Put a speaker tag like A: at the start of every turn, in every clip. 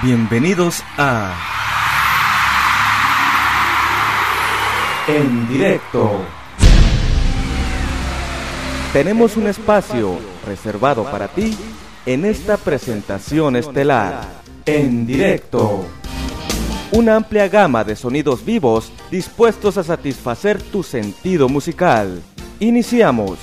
A: Bienvenidos a En directo. Tenemos un espacio reservado para ti en esta presentación estelar. En directo. Una amplia gama de sonidos vivos dispuestos a satisfacer tu sentido musical. Iniciamos.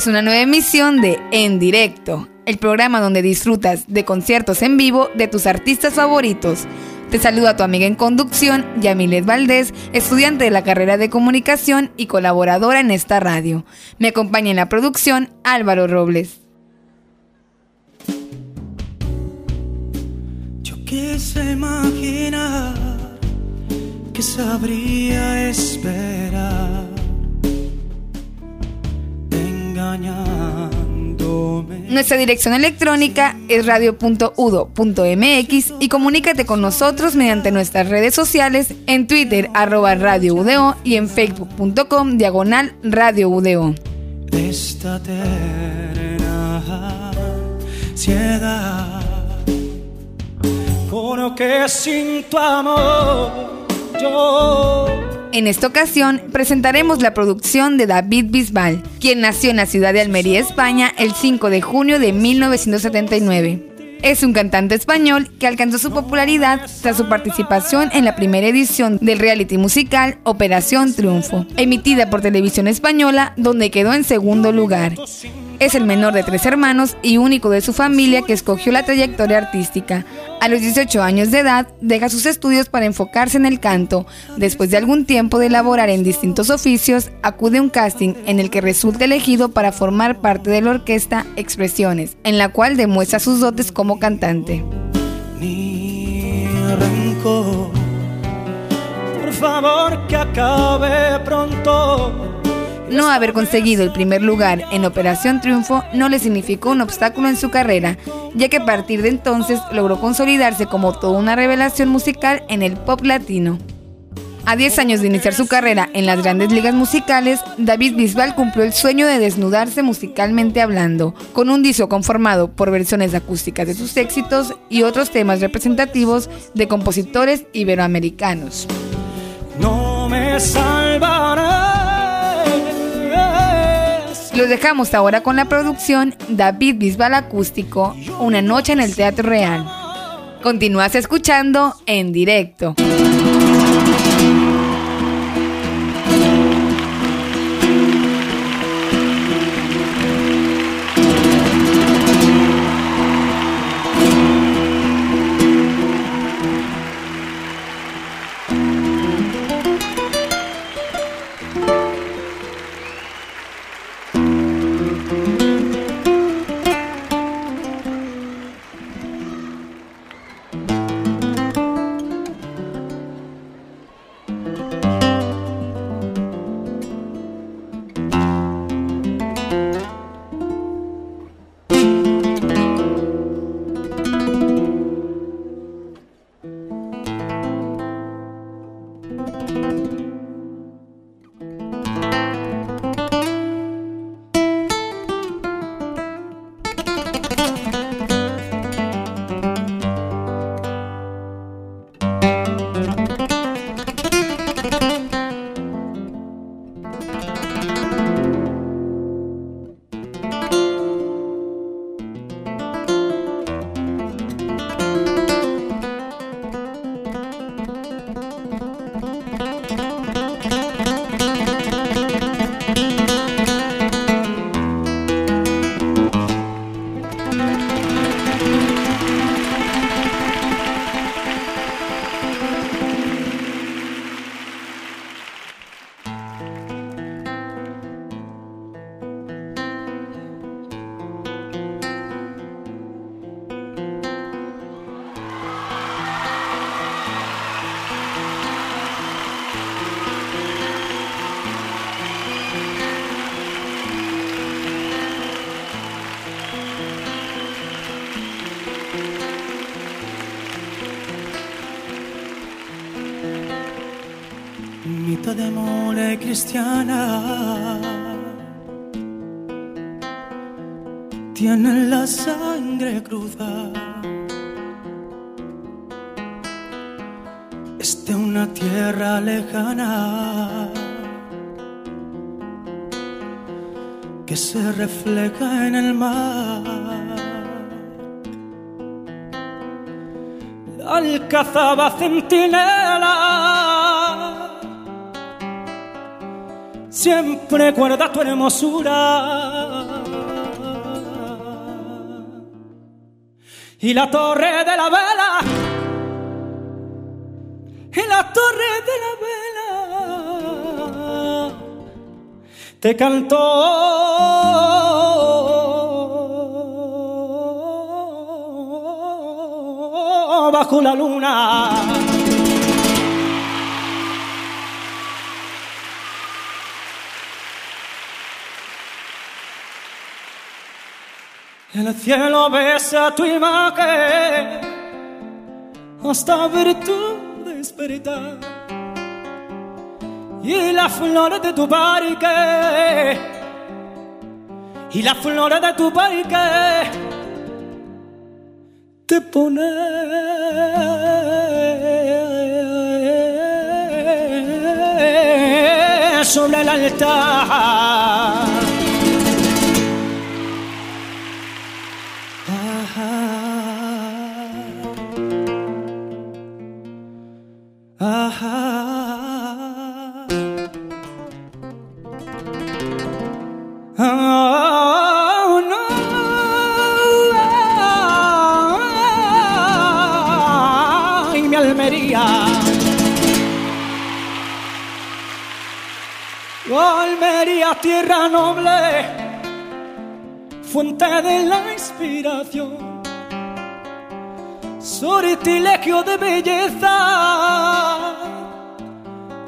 B: Es una nueva emisión de En Directo, el programa donde disfrutas de conciertos en vivo de tus artistas favoritos. Te saluda tu amiga en conducción, Yamilet Valdés, estudiante de la carrera de comunicación y colaboradora en esta radio. Me acompaña en la producción Álvaro Robles.
C: Yo quise imaginar que sabría esperar
B: Nuestra dirección electrónica es radio.udo.mx y comunícate con nosotros mediante nuestras redes sociales en Twitter arroba Radio UDO y en facebook.com diagonal Radio UDO.
C: Esta por que sin tu amor
B: en esta ocasión presentaremos la producción de David Bisbal, quien nació en la ciudad de Almería, España, el 5 de junio de 1979. Es un cantante español que alcanzó su popularidad tras su participación en la primera edición del reality musical Operación Triunfo, emitida por Televisión Española, donde quedó en segundo lugar. Es el menor de tres hermanos y único de su familia que escogió la trayectoria artística. A los 18 años de edad, deja sus estudios para enfocarse en el canto. Después de algún tiempo de laborar en distintos oficios, acude a un casting en el que resulta elegido para formar parte de la orquesta Expresiones, en la cual demuestra sus dotes como cantante.
C: por favor que acabe pronto
B: no haber conseguido el primer lugar en Operación Triunfo no le significó un obstáculo en su carrera, ya que a partir de entonces logró consolidarse como toda una revelación musical en el pop latino. A 10 años de iniciar su carrera en las grandes ligas musicales, David Bisbal cumplió el sueño de desnudarse musicalmente hablando, con un disco conformado por versiones acústicas de sus éxitos y otros temas representativos de compositores iberoamericanos.
C: No me
B: los dejamos ahora con la producción David Bisbal Acústico, Una noche en el Teatro Real. Continúas escuchando en directo.
C: Fiesta de mole cristiana. Tienen la sangre cruda. Es de una tierra lejana. Que se refleja en el mar. La alcazaba centinela siempre guarda tu hermosura. Y la torre de la vela, y la torre de la vela, te cantó. bajo la luna. El cielo besa tu imagen hasta ver tu despertar. Y la flor de tu parque, y la flor de tu parque te pone sobre el altar. Fuente de la inspiración, sortilegio de belleza,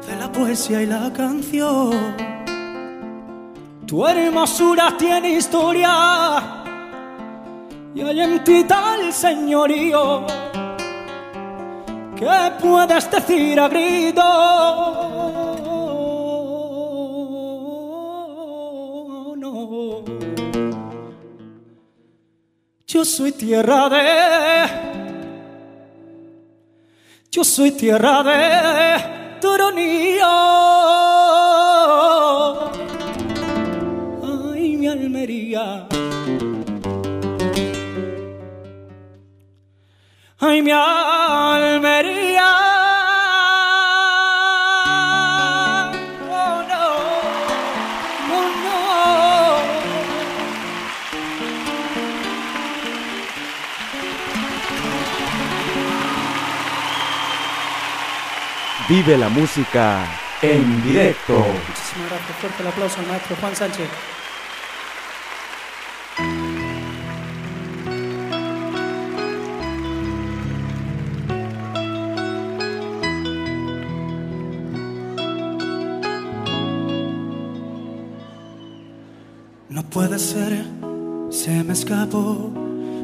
C: de la poesía y la canción. Tu hermosura tiene historia y hay en ti tal señorío que puedes decir a grito Yo soy tierra de. Yo soy tierra de Toronillo. Ay, mi Almería. Ay, mi Almería.
A: Vive la música en directo.
C: Muchísimas gracias. Fuerte el aplauso al maestro Juan Sánchez. No puede ser, se me escapó,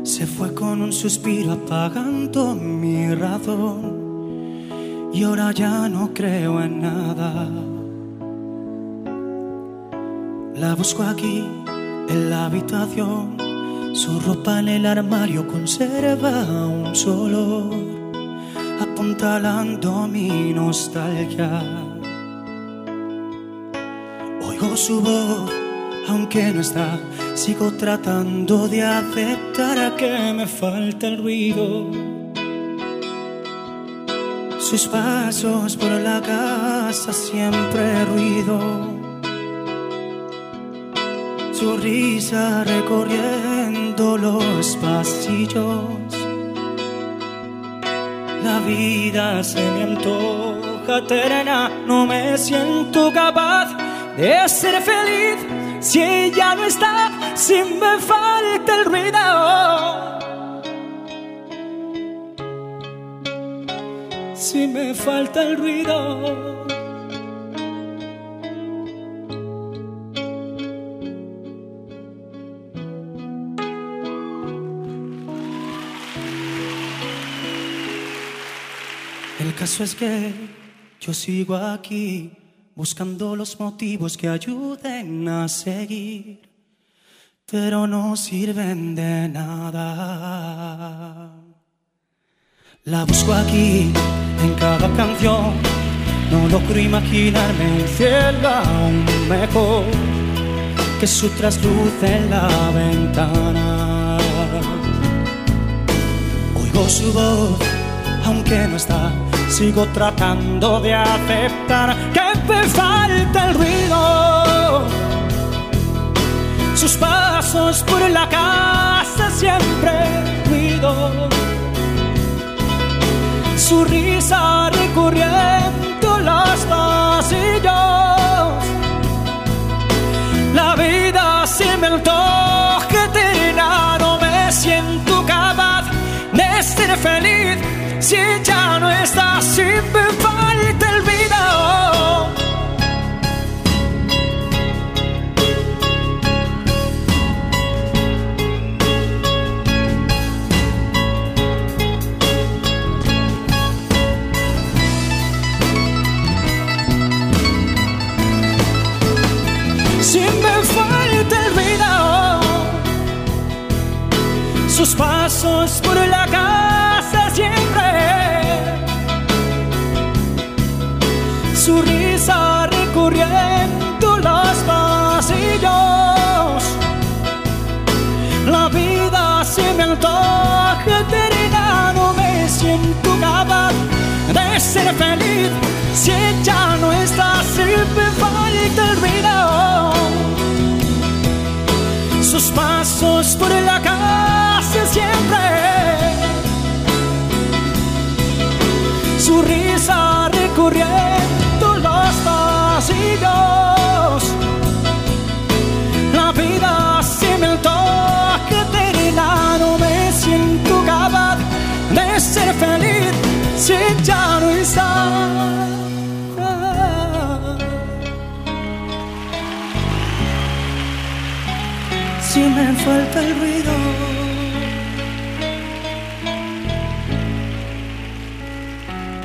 C: se fue con un suspiro apagando mi razón y ahora ya no creo en nada. La busco aquí, en la habitación, su ropa en el armario conserva un solo, apuntalando mi nostalgia. Oigo su voz, aunque no está, sigo tratando de aceptar a que me falta el ruido sus pasos por la casa siempre ruido. Su risa recorriendo los pasillos. La vida se me antoja terna, no me siento capaz de ser feliz si ella no está, si me falta el ruido. Si me falta el ruido. El caso es que yo sigo aquí buscando los motivos que ayuden a seguir, pero no sirven de nada. La busco aquí, en cada canción, no logro imaginarme el cielo aún mejor que su trasluz en la ventana. Oigo su voz, aunque no está, sigo tratando de aceptar que me falta el ruido. Sus pasos por la casa siempre ruido. Su risa recorriendo feliz. Si ya no estás, si me falta el vida sus pasos por la casa siempre, su risa recorriendo si ya si me falta el ruido.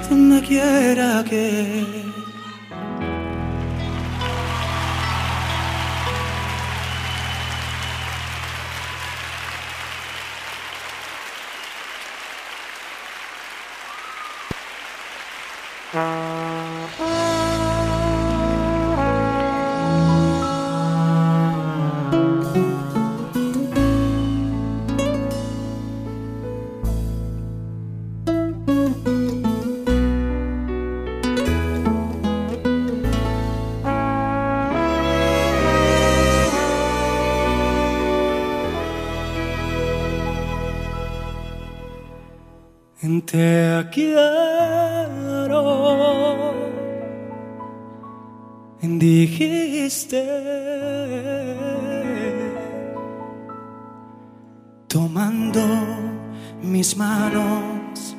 C: Donde quiera que dijiste, tomando mis manos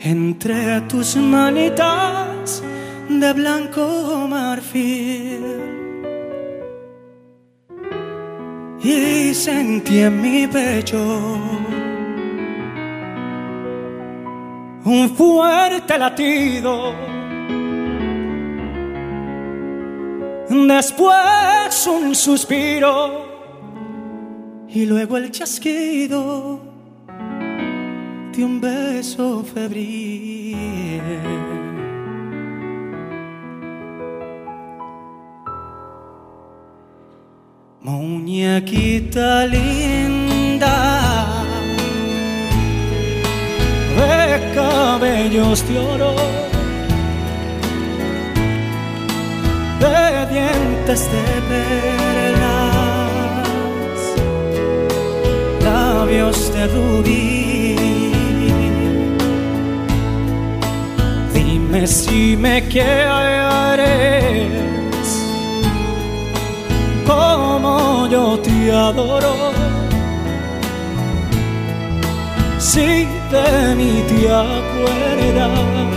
C: entre tus manitas de blanco marfil. Y sentí en mi pecho un fuerte latido. Después un suspiro y luego el chasquido de un beso febril. Muñequita linda de cabellos de oro, de dientes de perlas, labios de rubí. Dime si me quieres como yo te adoro. Si de mí te acuerdas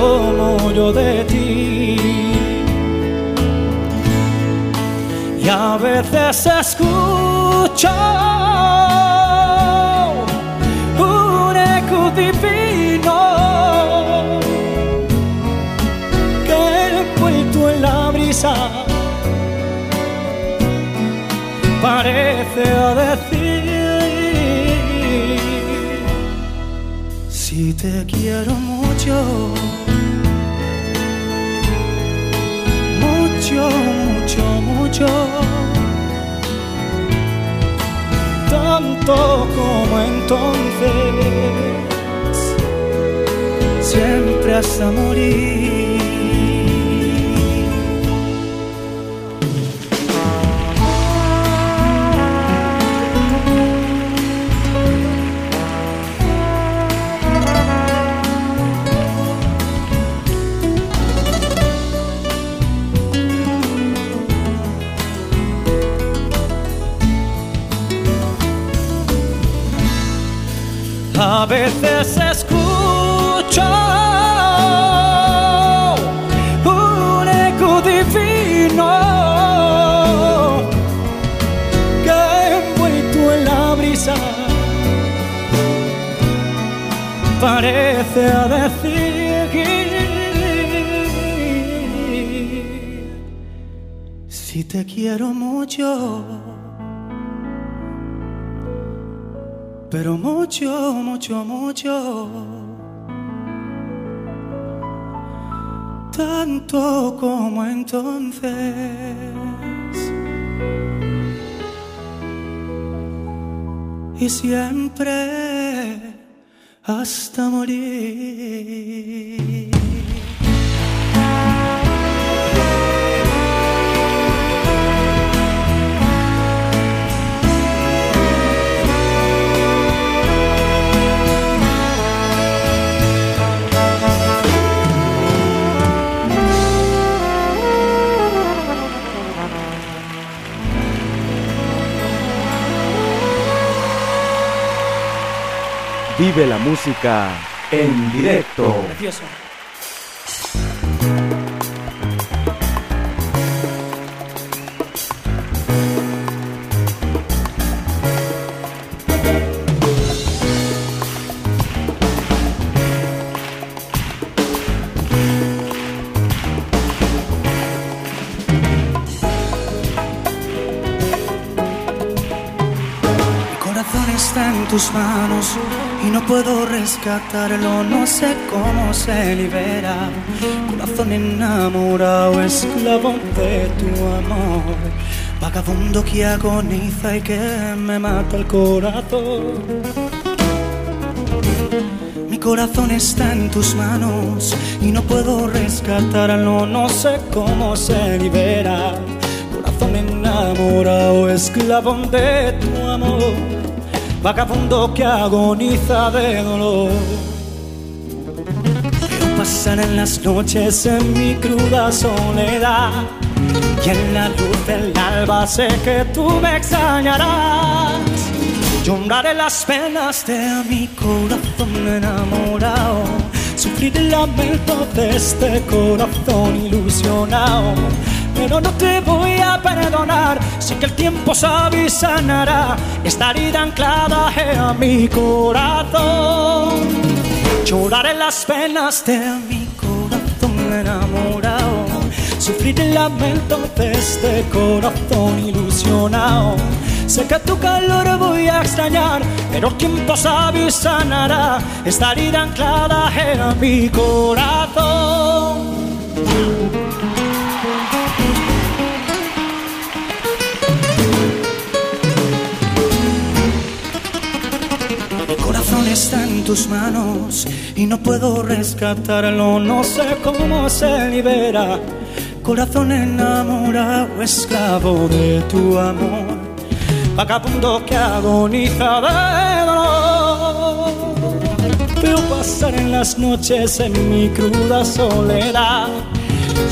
C: como yo de ti. Y a veces escucho un eco divino brisa parece decir si te quiero mucho mucho mucho mucho. Tanto como entonces. Siempre hasta morir A veces escucho un eco divino que envuelto en la brisa parece a decir si te quiero mucho. Pero mucho, mucho, mucho. Tanto como entonces. Y siempre hasta morir.
A: Vive la música en directo.
C: Tus manos y no puedo rescatarlo, no sé cómo se libera. Corazón enamorado, esclavo de tu amor. Vagabundo que agoniza y que me mata el corazón. Mi corazón está en tus manos y no puedo rescatarlo, no sé cómo se libera. Corazón enamorado, esclavo de tu amor, vagabundo que agoniza de dolor. Veo pasar en las noches en mi cruda soledad y en la luz del alba sé que tú me extrañarás. Lloraré las penas de mi corazón enamorado, sufrir el lamento de este corazón ilusionado. Pero no te voy a perdonar, sé que el tiempo sabe y sanará esta herida anclada a mi corazón. Lloraré las penas de mi corazón enamorado, sufrir el lamento de este corazón ilusionado. Sé que tu calor voy a extrañar, pero el tiempo sabe y sanará esta herida anclada a mi corazón. Está en tus manos y no puedo rescatarlo, no sé cómo se libera. Corazón enamorado, esclavo de tu amor, vagabundo que agoniza de dolor. Veo pasar en las noches en mi cruda soledad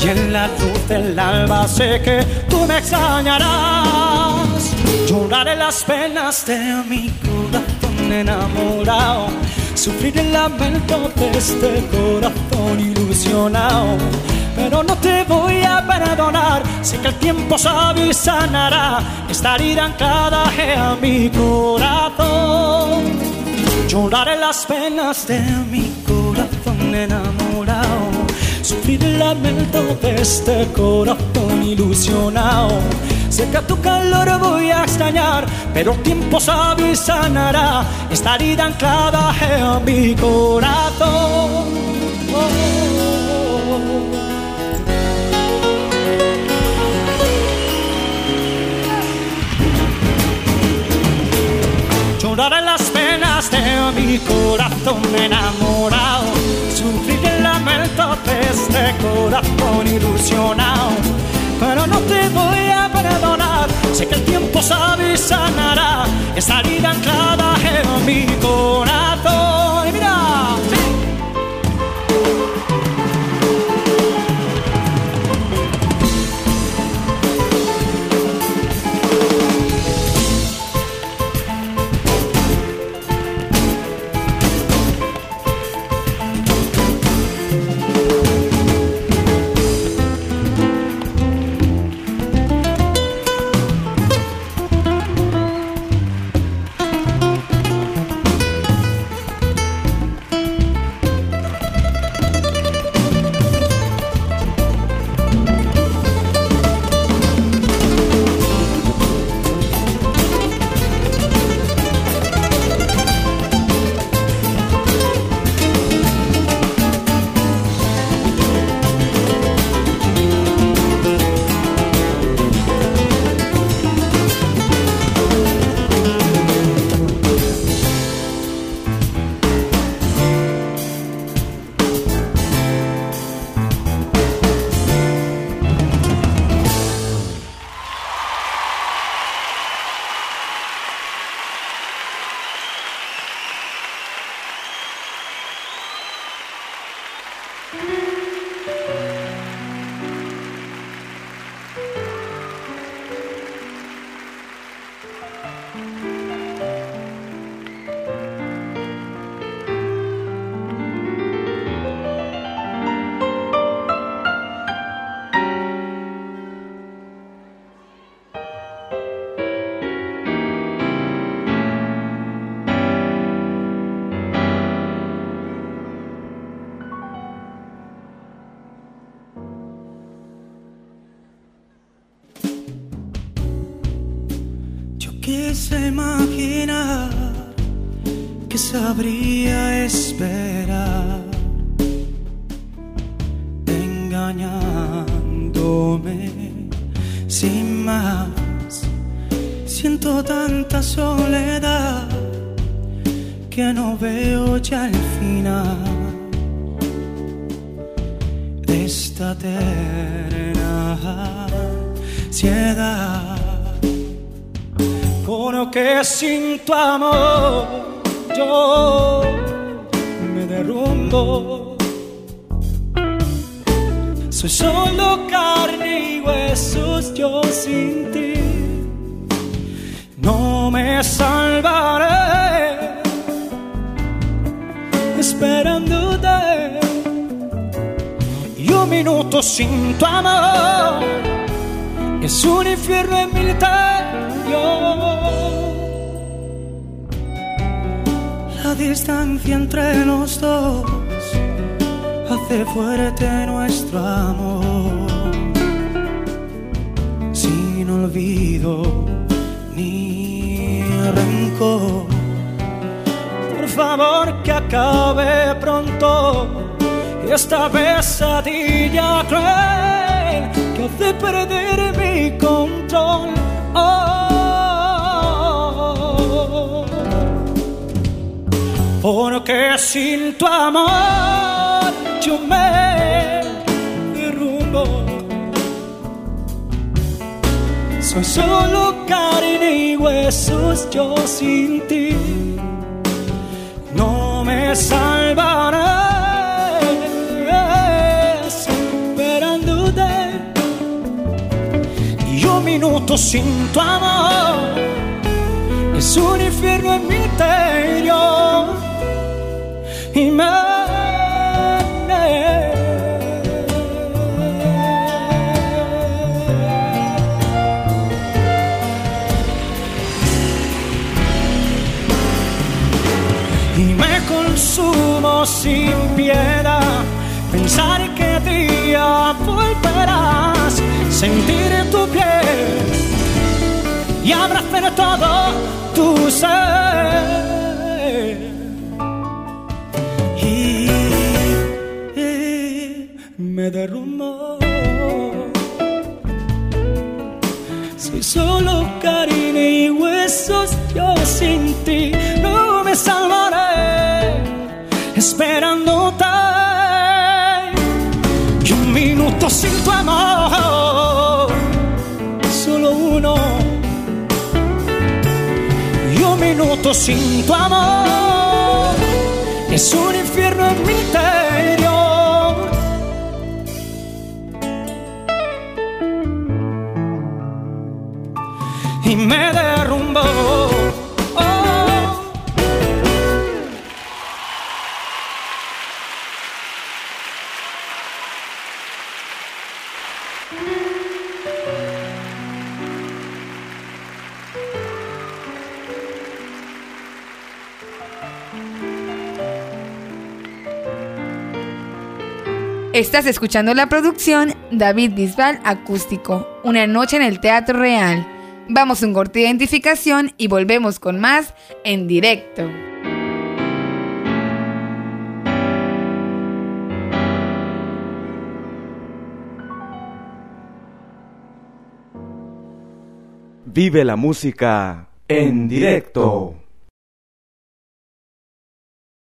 C: y en la luz del alba sé que tú me extrañarás. Lloraré las penas de mi corazón enamorado, sufrir el lamento de este corazón ilusionado. Pero no te voy a perdonar, sé que el tiempo sabe y sanará esta herida anclada a mi corazón. Lloraré las penas de mi corazón enamorado, sufrir el lamento de este corazón ilusionado. Sé que tu calor voy a extrañar, pero el tiempo sabe y sanará. Esta herida anclada en mi corazón. Lloraré las penas de mi corazón enamorado, sufrir el lamento de este corazón ilusionado. Pero no te voy a Sé que el tiempo sabe y sanará esta vida anclada en mi corazón. Quise imaginar que sabría esperar, engañándome sin más. Siento tanta soledad que no veo ya el final de esta eterna ansiedad que sin tu amor yo me derrumbo. Soy solo carne y huesos, yo sin ti no me salvaré. Esperándote y un minuto sin tu amor es un infierno en la distancia entre los dos hace fuerte nuestro amor. Sin olvido ni rencor. Por favor que acabe pronto esta pesadilla cruel que hace perder mi control. Oh. Porque sin tu amor yo me derrumbo. Soy solo carne y huesos, yo sin ti no me salvaré. Esperándote y un minuto sin tu amor es un infierno en mi interior consumo sin piedad pensar que día volverás sentir tu piel y abrazar todo tu ser. Me derrumbó. Si solo carne y huesos yo sin ti no me salvaré, esperándote. Y un minuto sin tu amor, solo uno. Y un minuto sin tu amor es un infierno en mi y me derrumbó.
B: Estás escuchando la producción David Bisbal Acústico, Una noche en el Teatro Real. Vamos a un corte de identificación y volvemos con más en directo.
A: Vive la música en directo.